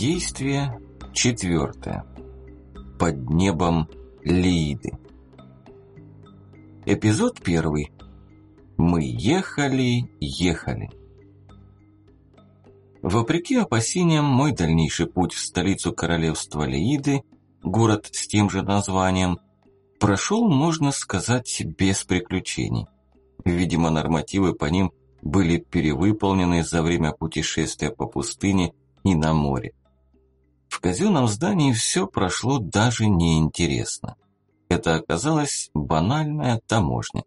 Действие четвертое. Под небом Лиды. Эпизод первый. Мы ехали, ехали. Вопреки опасениям, мой дальнейший путь в столицу королевства Леиды, город с тем же названием, прошел, можно сказать, без приключений. Видимо, нормативы по ним были перевыполнены за время путешествия по пустыне и на море. В казенном здании все прошло даже неинтересно. Это оказалась банальная таможня.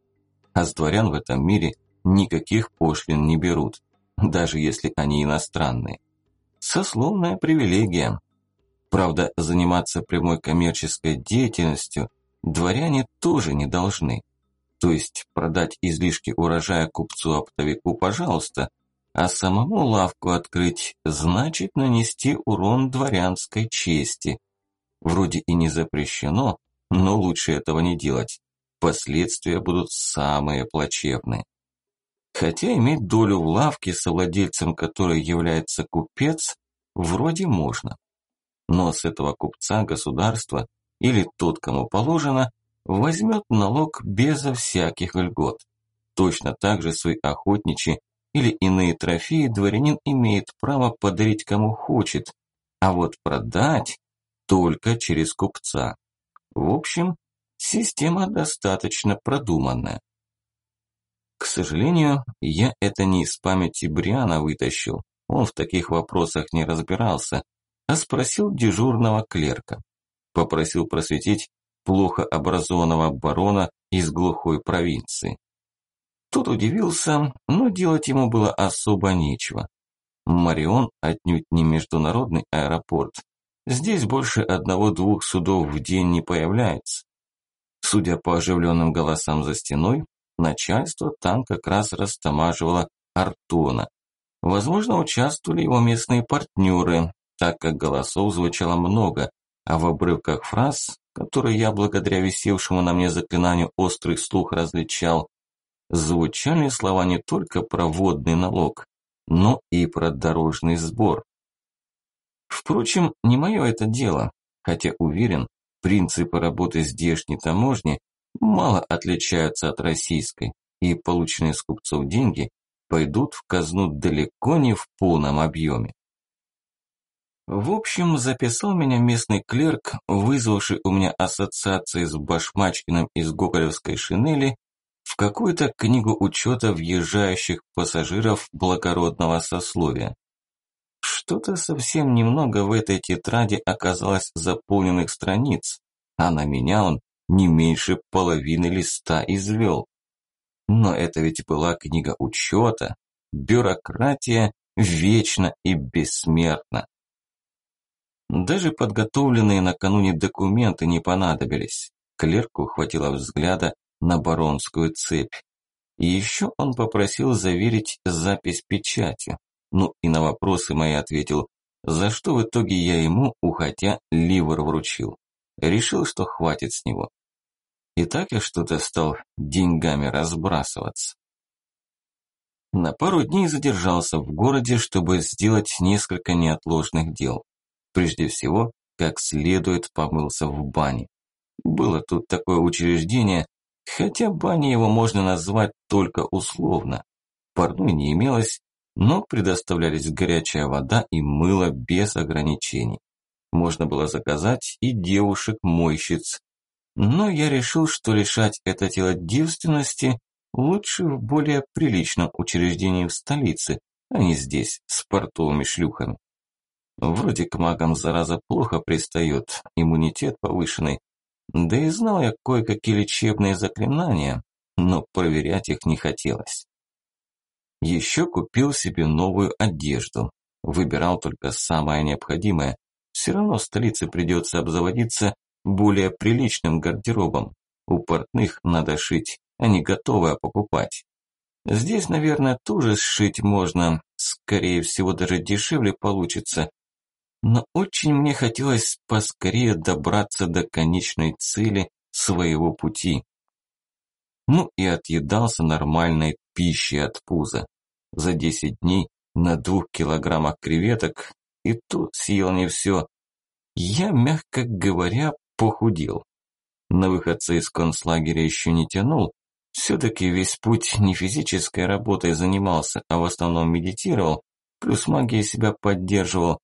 А с дворян в этом мире никаких пошлин не берут, даже если они иностранные. Сословная привилегия. Правда, заниматься прямой коммерческой деятельностью дворяне тоже не должны. То есть продать излишки урожая купцу-оптовику, пожалуйста – а самому лавку открыть значит нанести урон дворянской чести. Вроде и не запрещено, но лучше этого не делать. Последствия будут самые плачевные. Хотя иметь долю в лавке, совладельцем которой является купец, вроде можно. Но с этого купца государство или тот, кому положено, возьмет налог безо всяких льгот. Точно так же свои охотничьи или иные трофеи дворянин имеет право подарить кому хочет, а вот продать только через купца. В общем, система достаточно продуманная. К сожалению, я это не из памяти Бриана вытащил, он в таких вопросах не разбирался, а спросил дежурного клерка. Попросил просветить плохо образованного барона из глухой провинции. Тот удивился, но делать ему было особо нечего. Марион отнюдь не международный аэропорт. Здесь больше одного-двух судов в день не появляется. Судя по оживленным голосам за стеной, начальство там как раз растамаживало Артона. Возможно, участвовали его местные партнеры, так как голосов звучало много, а в обрывках фраз, которые я благодаря висевшему на мне заклинанию острый слух различал, звучали слова не только про водный налог, но и про дорожный сбор. Впрочем, не мое это дело, хотя уверен, принципы работы здешней таможни мало отличаются от российской, и полученные с купцов деньги пойдут в казну далеко не в полном объеме. В общем, записал меня местный клерк, вызвавший у меня ассоциации с Башмачкиным из Гоголевской шинели в какую-то книгу учета въезжающих пассажиров благородного сословия. Что-то совсем немного в этой тетради оказалось заполненных страниц, а на меня он не меньше половины листа извел. Но это ведь была книга учета, бюрократия вечна и бессмертна. Даже подготовленные накануне документы не понадобились. Клерку хватило взгляда на баронскую цепь. И еще он попросил заверить запись печати. Ну и на вопросы мои ответил, за что в итоге я ему, уходя, ливер вручил. Решил, что хватит с него. И так я что-то стал деньгами разбрасываться. На пару дней задержался в городе, чтобы сделать несколько неотложных дел. Прежде всего, как следует помылся в бане. Было тут такое учреждение, Хотя баней его можно назвать только условно. Парной не имелось, но предоставлялись горячая вода и мыло без ограничений. Можно было заказать и девушек-мойщиц. Но я решил, что решать это тело девственности лучше в более приличном учреждении в столице, а не здесь, с портовыми шлюхами. Вроде к магам зараза плохо пристает, иммунитет повышенный, да и знал я кое-какие лечебные заклинания, но проверять их не хотелось. Еще купил себе новую одежду. Выбирал только самое необходимое. Все равно в столице придется обзаводиться более приличным гардеробом. У портных надо шить, а не готовое покупать. Здесь, наверное, тоже сшить можно, скорее всего, даже дешевле получится, но очень мне хотелось поскорее добраться до конечной цели своего пути. Ну и отъедался нормальной пищей от пуза. За 10 дней на двух килограммах креветок и тут съел не все. Я, мягко говоря, похудел. На выходца из концлагеря еще не тянул. Все-таки весь путь не физической работой занимался, а в основном медитировал, плюс магией себя поддерживал.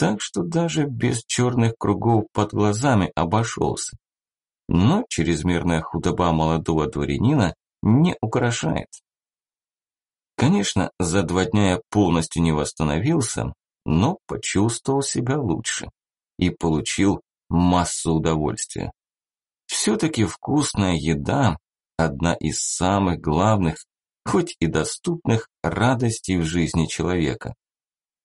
Так что даже без черных кругов под глазами обошелся. Но чрезмерная худоба молодого дворянина не украшает. Конечно, за два дня я полностью не восстановился, но почувствовал себя лучше и получил массу удовольствия. Все-таки вкусная еда – одна из самых главных, хоть и доступных радостей в жизни человека.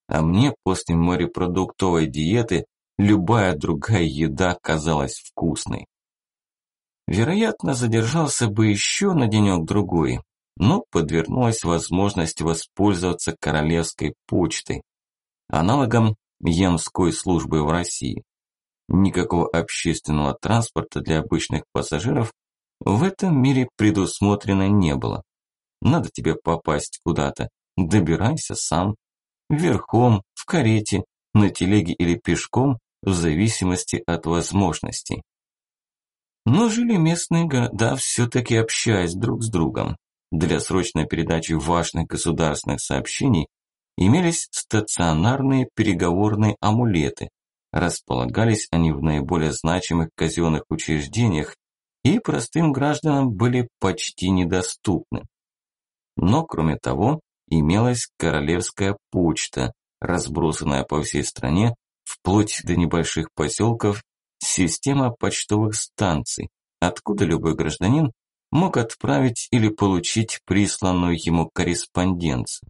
А мне после морепродуктовой диеты любая другая еда казалась вкусной. Вероятно, задержался бы еще на денек-другой, но подвернулась возможность воспользоваться королевской почтой, аналогом Емской службы в России. Никакого общественного транспорта для обычных пассажиров в этом мире предусмотрено не было. Надо тебе попасть куда-то, добирайся сам. Верхом, в карете, на телеге или пешком, в зависимости от возможностей. Но жили местные города все-таки общаясь друг с другом. Для срочной передачи важных государственных сообщений имелись стационарные переговорные амулеты, Располагались они в наиболее значимых казенных учреждениях и простым гражданам были почти недоступны. Но кроме того, имелась королевская почта, разбросанная по всей стране, вплоть до небольших поселков, система почтовых станций, откуда любой гражданин мог отправить или получить присланную ему корреспонденцию.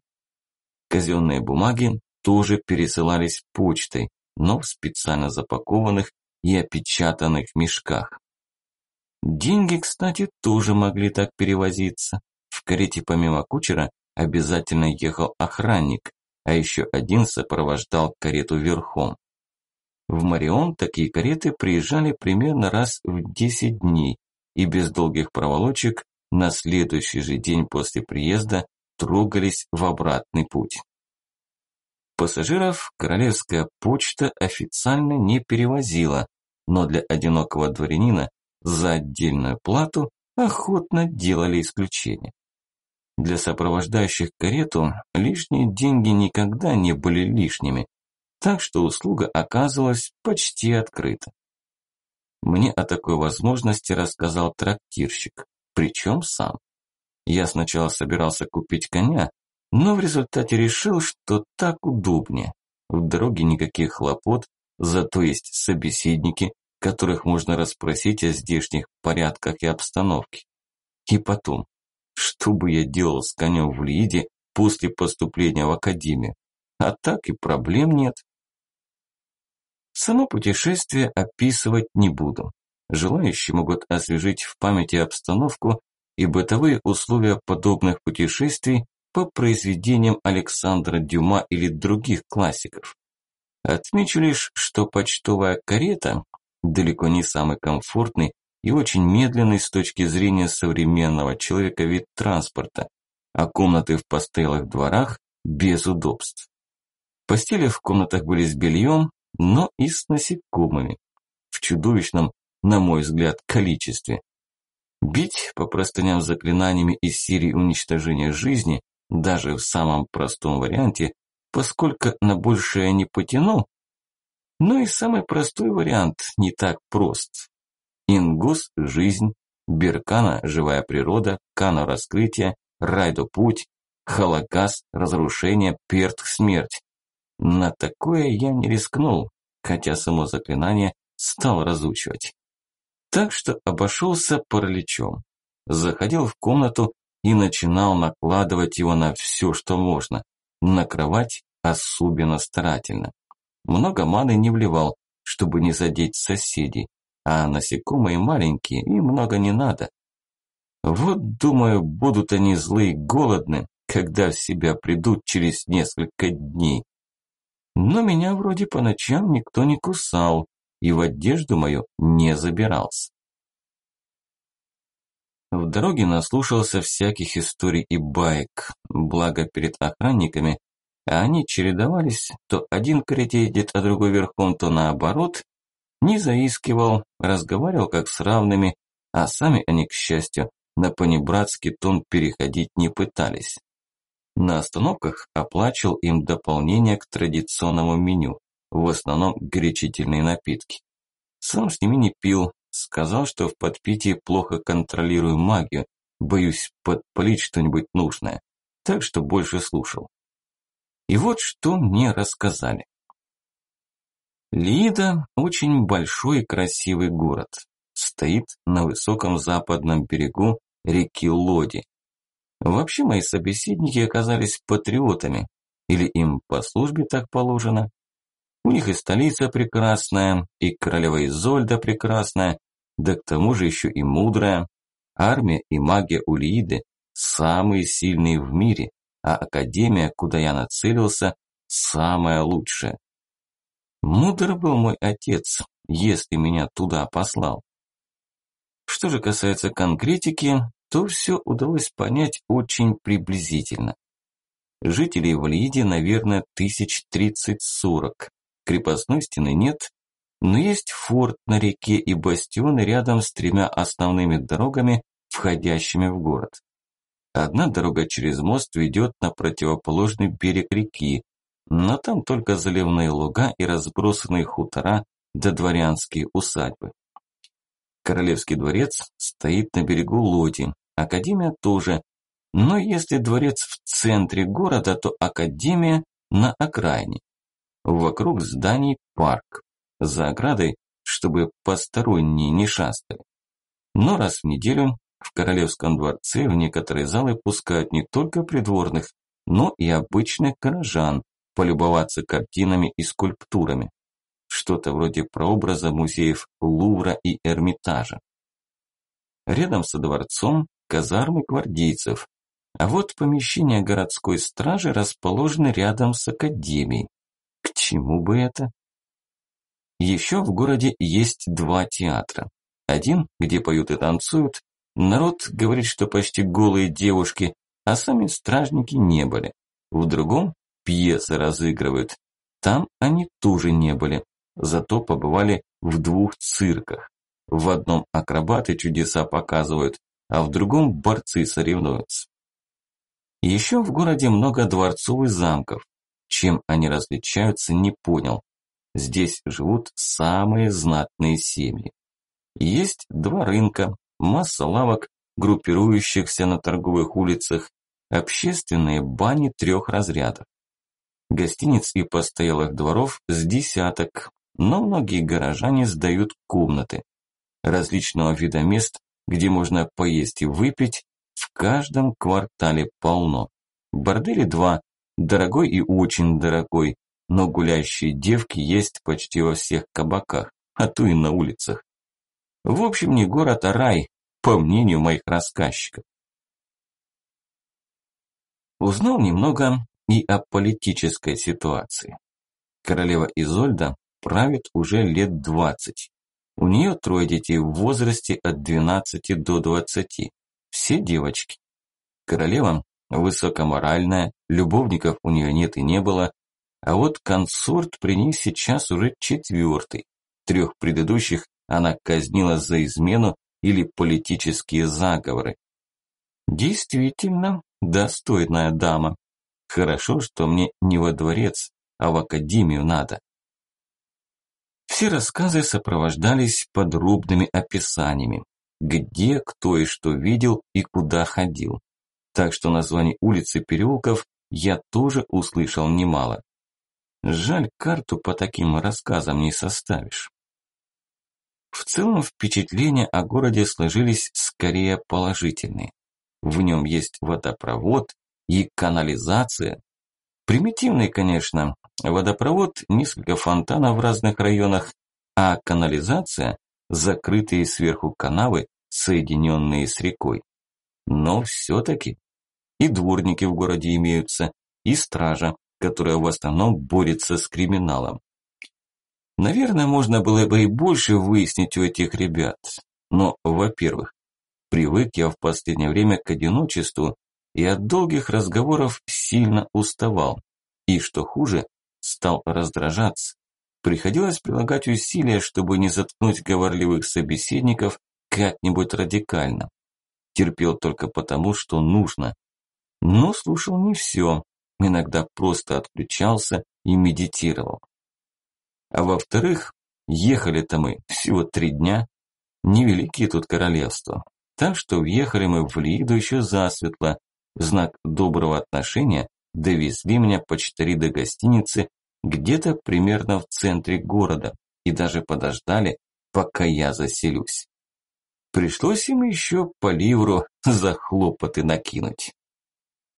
Казенные бумаги тоже пересылались почтой, но в специально запакованных и опечатанных мешках. Деньги, кстати, тоже могли так перевозиться. В карете помимо кучера обязательно ехал охранник, а еще один сопровождал карету верхом. В Марион такие кареты приезжали примерно раз в 10 дней и без долгих проволочек на следующий же день после приезда трогались в обратный путь. Пассажиров королевская почта официально не перевозила, но для одинокого дворянина за отдельную плату охотно делали исключение. Для сопровождающих карету лишние деньги никогда не были лишними, так что услуга оказывалась почти открыта. Мне о такой возможности рассказал трактирщик, причем сам. Я сначала собирался купить коня, но в результате решил, что так удобнее. В дороге никаких хлопот, зато есть собеседники, которых можно расспросить о здешних порядках и обстановке. И потом, что бы я делал с конем в Лиде после поступления в академию? А так и проблем нет. Само путешествие описывать не буду. Желающие могут освежить в памяти обстановку и бытовые условия подобных путешествий по произведениям Александра Дюма или других классиков. Отмечу лишь, что почтовая карета далеко не самый комфортный и очень медленный с точки зрения современного человека вид транспорта, а комнаты в постоялых дворах без удобств. Постели в комнатах были с бельем, но и с насекомыми. В чудовищном, на мой взгляд, количестве. Бить по простыням заклинаниями из серии уничтожения жизни даже в самом простом варианте, поскольку на большее не потяну. Но и самый простой вариант не так прост. Ингус – жизнь, Беркана – живая природа, Кано – раскрытие, Райдо – путь, Халагас – разрушение, Перт – смерть. На такое я не рискнул, хотя само заклинание стал разучивать. Так что обошелся параличом. Заходил в комнату и начинал накладывать его на все, что можно. На кровать особенно старательно. Много маны не вливал, чтобы не задеть соседей, а насекомые маленькие, и много не надо. Вот, думаю, будут они злые и голодны, когда в себя придут через несколько дней. Но меня вроде по ночам никто не кусал и в одежду мою не забирался. В дороге наслушался всяких историй и баек, благо перед охранниками а они чередовались, то один карете едет, а другой верхом, то наоборот, не заискивал, разговаривал как с равными, а сами они, к счастью, на понебратский тон переходить не пытались. На остановках оплачивал им дополнение к традиционному меню, в основном горячительные напитки. Сам с ними не пил, сказал, что в подпитии плохо контролирую магию, боюсь подпалить что-нибудь нужное, так что больше слушал. И вот что мне рассказали. Лида – очень большой и красивый город. Стоит на высоком западном берегу реки Лоди. Вообще мои собеседники оказались патриотами, или им по службе так положено. У них и столица прекрасная, и королева Изольда прекрасная, да к тому же еще и мудрая. Армия и магия Улииды самые сильные в мире, а академия, куда я нацелился, самая лучшая. Мудр был мой отец, если меня туда послал. Что же касается конкретики, то все удалось понять очень приблизительно. Жителей в Лиде, наверное, тысяч тридцать-сорок. Крепостной стены нет, но есть форт на реке и бастионы рядом с тремя основными дорогами, входящими в город. Одна дорога через мост ведет на противоположный берег реки, но там только заливные луга и разбросанные хутора да дворянские усадьбы. Королевский дворец стоит на берегу Лоди, Академия тоже. Но если дворец в центре города, то Академия на окраине. Вокруг зданий парк. За оградой, чтобы посторонние не шастали. Но раз в неделю в Королевском дворце в некоторые залы пускают не только придворных, но и обычных горожан, полюбоваться картинами и скульптурами что-то вроде прообраза музеев Лувра и Эрмитажа. Рядом со дворцом казармы гвардейцев, а вот помещения городской стражи расположены рядом с академией. К чему бы это? Еще в городе есть два театра. Один, где поют и танцуют, народ говорит, что почти голые девушки, а сами стражники не были. В другом пьесы разыгрывают. Там они тоже не были зато побывали в двух цирках. В одном акробаты чудеса показывают, а в другом борцы соревнуются. Еще в городе много дворцов и замков. Чем они различаются, не понял. Здесь живут самые знатные семьи. Есть два рынка, масса лавок, группирующихся на торговых улицах, общественные бани трех разрядов. Гостиниц и постоялых дворов с десяток, но многие горожане сдают комнаты. Различного вида мест, где можно поесть и выпить, в каждом квартале полно. Бордели два, дорогой и очень дорогой, но гуляющие девки есть почти во всех кабаках, а то и на улицах. В общем, не город, а рай, по мнению моих рассказчиков. Узнал немного и о политической ситуации. Королева Изольда правит уже лет 20. У нее трое детей в возрасте от 12 до 20. Все девочки. Королева высокоморальная, любовников у нее нет и не было, а вот консорт при ней сейчас уже четвертый. Трех предыдущих она казнила за измену или политические заговоры. Действительно, достойная дама. Хорошо, что мне не во дворец, а в академию надо. Все рассказы сопровождались подробными описаниями, где, кто и что видел и куда ходил. Так что названий улиц и переулков я тоже услышал немало. Жаль, карту по таким рассказам не составишь. В целом впечатления о городе сложились скорее положительные. В нем есть водопровод и канализация. Примитивный, конечно, Водопровод, несколько фонтанов в разных районах, а канализация – закрытые сверху канавы, соединенные с рекой. Но все-таки и дворники в городе имеются, и стража, которая в основном борется с криминалом. Наверное, можно было бы и больше выяснить у этих ребят. Но, во-первых, привык я в последнее время к одиночеству и от долгих разговоров сильно уставал. И, что хуже, стал раздражаться. Приходилось прилагать усилия, чтобы не заткнуть говорливых собеседников как-нибудь радикально. Терпел только потому, что нужно. Но слушал не все, иногда просто отключался и медитировал. А во-вторых, ехали-то мы всего три дня, невеликие тут королевства. Так что въехали мы в Лиду еще засветло, в знак доброго отношения довезли меня почтари до гостиницы где-то примерно в центре города и даже подождали, пока я заселюсь. Пришлось им еще по ливру за хлопоты накинуть.